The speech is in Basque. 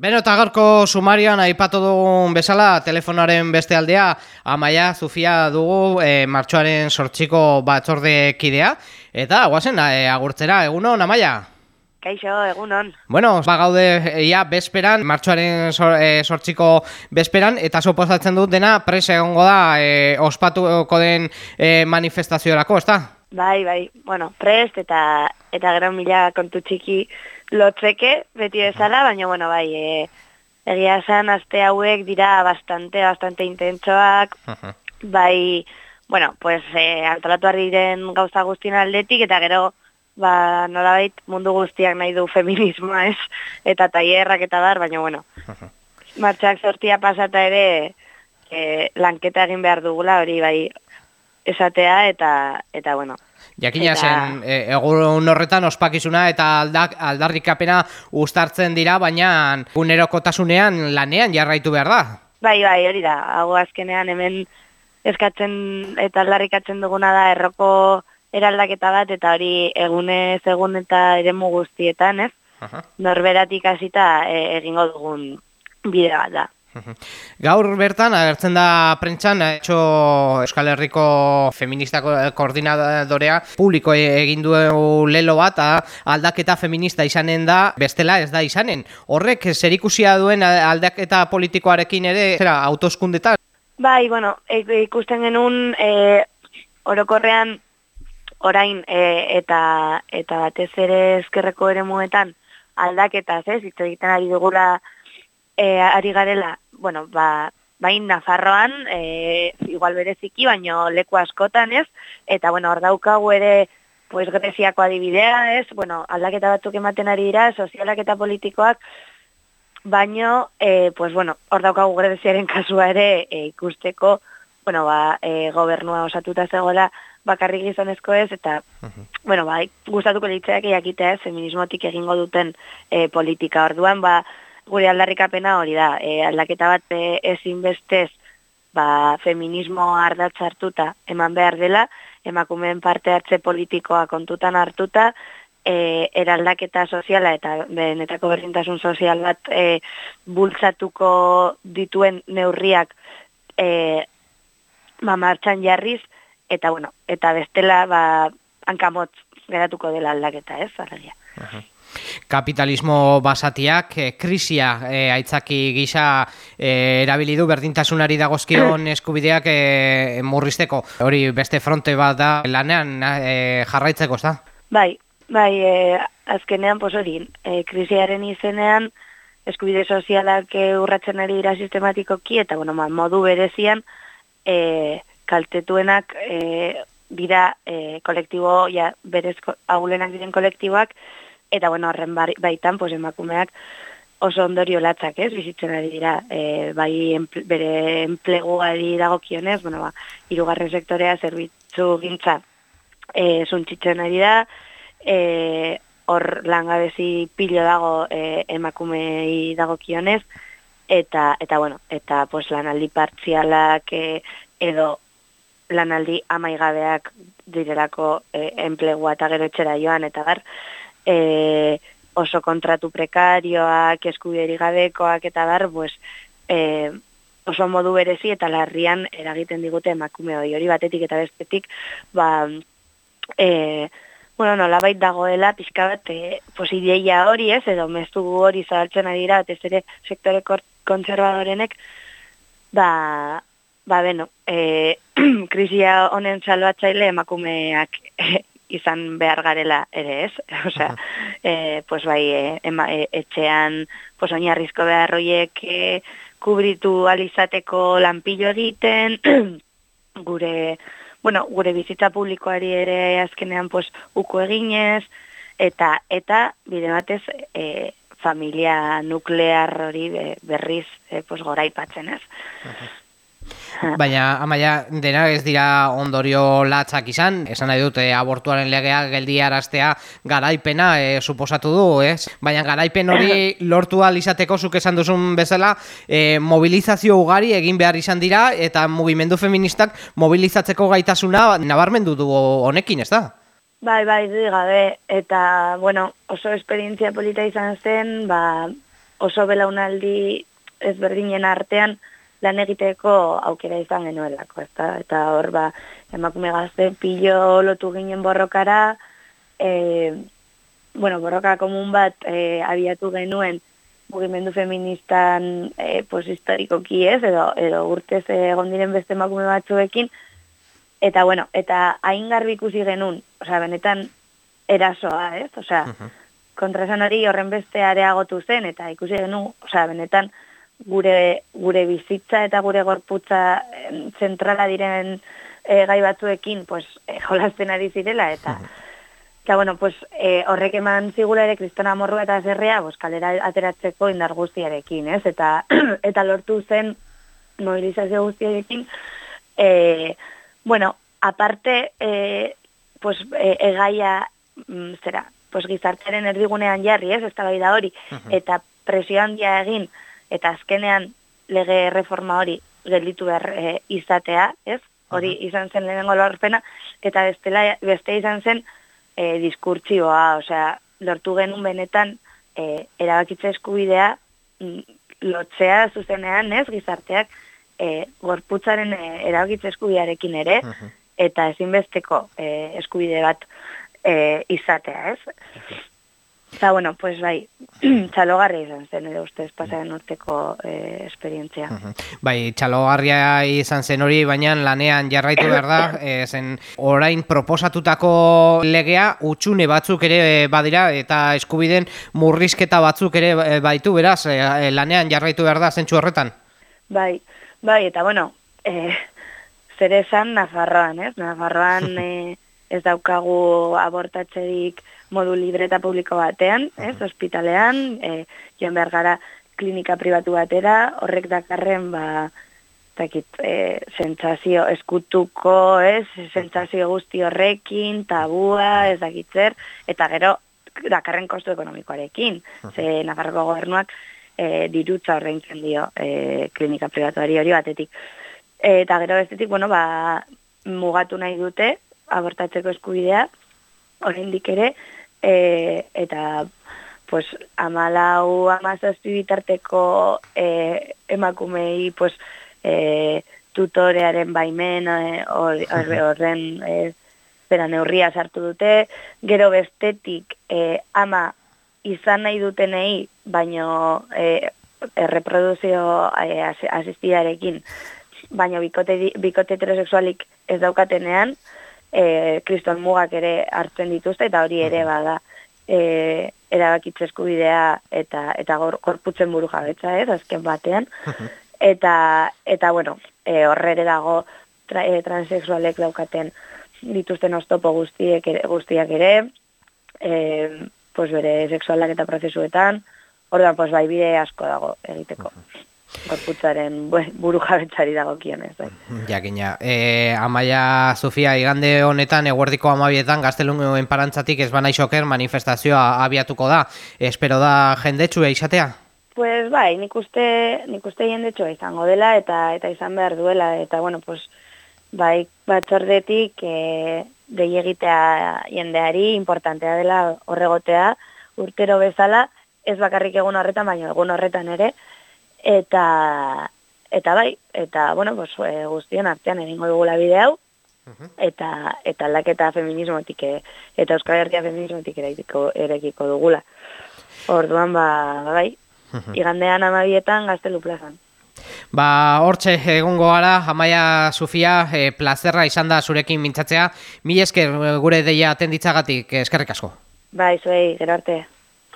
Beno eta gaurko sumarioan aipatu dugun bezala telefonaren beste aldea Amaia Zufia dugu e, martxoaren sortxiko batzorde kidea eta guazen e, agurtzera, egunon Amaia? Kaixo, egunon. Bueno, ba gaude ja bezperan, martxoaren e, sortxiko bezperan eta suposatzen dut dena prese egongo da e, ospatuko den e, manifestaziorako, ezta? Bai, bai, bueno, prest eta eta gero mila kontu txiki lotzeke, beti bezala, baina, bueno, bai, e, egia esan, aste hauek dira bastante, bastante intentsoak, bai, bueno, pues, e, antolatu diren gauza guztien aldetik, eta gero, ba, nolabait mundu guztiak nahi du feminismoa, ez? Eta taierrak eta dar, baina, bueno, martxak sortia pasata ere, e, lanketa egin behar dugula, hori, bai, esatea, eta, eta, bueno, Jakina zen, e, egun horretan ospakizuna eta aldak, aldarrikapena ustartzen dira, baina gunerokotasunean lanean jarraitu behar da. Bai, bai, hori da. Hau azkenean hemen eskatzen eta aldarrikatzen duguna da erroko eraldaketa bat eta hori egunez egun eta eremu guztietan, ez? Norberatik hasita e, egingo dugun bide bat da. Gaur bertan, agertzen da prentxan, etxo Euskal Herriko feministako koordinadorea publiko egin du lelo bat, aldaketa feminista izanen da, bestela ez da izanen. Horrek, zer ikusia duen aldaketa politikoarekin ere, zera, autoskundetan? Bai, bueno, e, ikusten genuen e, orokorrean orain e, eta eta batez ere ezkerreko ere muetan aldaketa, ez, hitz egiten ari dugula e, ari garela, bueno, ba, bain Nafarroan, e, igual bereziki, baino leku askotan ez, eta bueno, hor daukagu ere, pues Greziako adibidea ez, bueno, aldaketa batzuk ematen ari dira, sozialak eta politikoak, baino, e, pues bueno, hor daukagu Greziaren kasua ere e, ikusteko, bueno, ba, e, gobernua osatuta zegoela, bakarrik gizonezko ez, eta, bueno, ba, gustatuko ditzeak jakitea ez, feminismotik egingo duten e, politika orduan, ba, gure aldarrikapena hori da, e, aldaketa bat e, ezin bestez ba, feminismo ardatz hartuta eman behar dela, emakumeen parte hartze politikoa kontutan hartuta, e, eraldaketa soziala eta benetako berdintasun sozial bat e, bultzatuko dituen neurriak e, ba, martxan jarriz, eta bueno, eta bestela ba, hankamotz geratuko dela aldaketa, ez, arraia kapitalismo basatiak e, krisia e, aitzaki gisa e, erabili du berdintasunari dagozkion eskubideak e, murrizteko. Hori beste fronte bat da lanean e, jarraitzeko, ez da? Bai, bai, e, azkenean pos hori, e, krisiaren izenean eskubide sozialak e, urratzen ari dira sistematikoki eta bueno, ma, modu berezian e, kaltetuenak e, dira e, kolektibo, ja, berez agulenak diren kolektiboak, eta bueno, horren baitan, pues, emakumeak oso ondorio latzak, ez, bizitzen ari dira, e, bai enple, bere enpleguari dagokionez, bueno, ba, irugarren sektorea zerbitzu gintza e, zuntzitzen ari da, e, hor langabezi pilo dago e, emakumei dagokionez, eta, eta bueno, eta pues, lanaldi partzialak e, edo lanaldi amaigabeak direlako e, enplegua eta gero etxera joan, eta gar, e, oso kontratu prekarioak, eskubideri gabekoak eta dar, pues, e, oso modu berezi eta larrian eragiten digute emakume hori. Hori batetik eta bestetik, ba, e, bueno, nola bait dagoela, pixka bat, e, pues, ideia hori ez, edo mestu hori zahaltzen ari dira, ez ere sektore konservadorenek, ba, ba, beno, e, krisia honen salbatzaile emakumeak izan behar garela ere ez. Osea, e, pues bai, e, e, etxean pues oinarrizko behar horiek e, kubritu alizateko lanpillo egiten, gure, bueno, gure bizitza publikoari ere azkenean pues uko eginez, eta eta bide batez e, familia nuklear hori berriz e, pues goraipatzen ez. Baina, amaia, dena ez dira ondorio latzak izan, esan nahi dute abortuaren legea geldiaraztea garaipena e, suposatu du, ez? Baina garaipen hori lortu izateko zuk esan duzun bezala, e, mobilizazio ugari egin behar izan dira, eta mugimendu feministak mobilizatzeko gaitasuna nabarmendu du honekin, ez da? Bai, bai, gabe, eta, bueno, oso esperientzia polita izan zen, ba, oso belaunaldi ezberdinen artean lan egiteko aukera izan genuelako, ezta? Eta hor ba, emakume gazte pilo lotu ginen borrokara, e, bueno, borroka komun bat e, abiatu genuen mugimendu feministan e, pues, historikoki ez, edo, edo urtez egon diren beste emakume batzuekin, eta bueno, eta hain garbi ikusi genuen, osea, benetan erasoa, ez? Osea, uh -huh. kontrasan hori horren beste areagotu zen, eta ikusi genuen, osea, benetan gure, gure bizitza eta gure gorputza zentrala diren e, gai batzuekin, pues, e, jolazten ari zirela, eta... Eta, bueno, pues, e, horrek eman zigula ere kristona morrua eta zerrea, pues, kalera ateratzeko indar guztiarekin, ez? Eta, eta lortu zen mobilizazio guztiarekin, e, bueno, aparte, e, pues, e, egaia, mm, zera, pues, gizartearen erdigunean jarri, ez? Ez da hori, eta presio handia egin, eta azkenean lege reforma hori gelditu behar e, izatea, ez? Hori izan zen lehenengo lorpena, eta bestela, beste izan zen, e, diskurtsioa, osea, lortu genuen benetan e, erabakitza eskubidea mm, lotzea zuzenean, ez, gizarteak e, gorputzaren e, erabakitza eskubidearekin ere, eta ezinbesteko e, eskubide bat e, izatea, ez? Eta, bueno, pues bai, txalogarri izan zen, edo ustez pasaren urteko e, esperientzia. Bai, txalogarria izan zen hori, baina lanean jarraitu behar da, e, zen orain proposatutako legea utxune batzuk ere eh, badira, eta eskubiden murrizketa batzuk ere baitu, beraz, e, lanean jarraitu behar da, zentsu horretan? Bai, bai, eta bueno, e, zer esan Nafarroan, ez? Nafarroan e, ez daukagu abortatzerik, modu libre eta publiko batean, ez, ospitalean, e, joan behar gara klinika pribatu batera, horrek dakarren, ba, takit, e, sentsazio eskutuko, ez, sentsazio guzti horrekin, tabua, ez dakitzer, eta gero, dakarren kostu ekonomikoarekin, ze Nafarroko gobernuak e, dirutza horreintzen dio e, klinika pribatuari hori batetik. E, eta gero bestetik, bueno, ba, mugatu nahi dute, abortatzeko eskubidea, oraindik ere, e, eta pues amalau amazazpi bitarteko e, emakumei pues e, tutorearen baimen e, horren e, zera neurria sartu dute, gero bestetik e, ama izan nahi dutenei, baino e, erreproduzio e, asistidarekin, baino bikote, bikote heterosexualik ez daukatenean, e, kriston mugak ere hartzen dituzte, eta hori ere bada e, erabakitze eskubidea eta eta gorputzen buru jabetza ez, azken batean. Eta, eta bueno, e, horre ere dago tra, e, transexualek daukaten dituzten oztopo guztiek guztiak ere, e, pues bere sexualak eta prozesuetan, orduan, pues bai bide asko dago egiteko gorputzaren buru jabetzari dago kionez. Bai. Jakina, e, Amaia Sofia, igande honetan, eguerdiko amabietan, gaztelun parantzatik ez bana isoker manifestazioa abiatuko da. Espero da jendetsua izatea? Pues bai, nik uste, nik uste jendetsua izango dela eta eta izan behar duela. Eta bueno, pues, bai, batzordetik e, dei egitea jendeari, importantea dela horregotea, urtero bezala, ez bakarrik egun horretan, baina egun horretan ere, eta eta bai, eta bueno, pues, e, guztion artean egingo dugula bide hau, eta eta aldaketa feminismotik eta Euskal Herria feminismotik erekiko, erekiko dugula. Orduan, ba, bai, igandean amabietan gaztelu plazan. Ba, hortxe egongo gara, Amaia Sofia, e, plazerra izan da zurekin mintzatzea. Mi esker gure deia atenditzagatik, eskerrik asko. Bai, zuei, gero arte.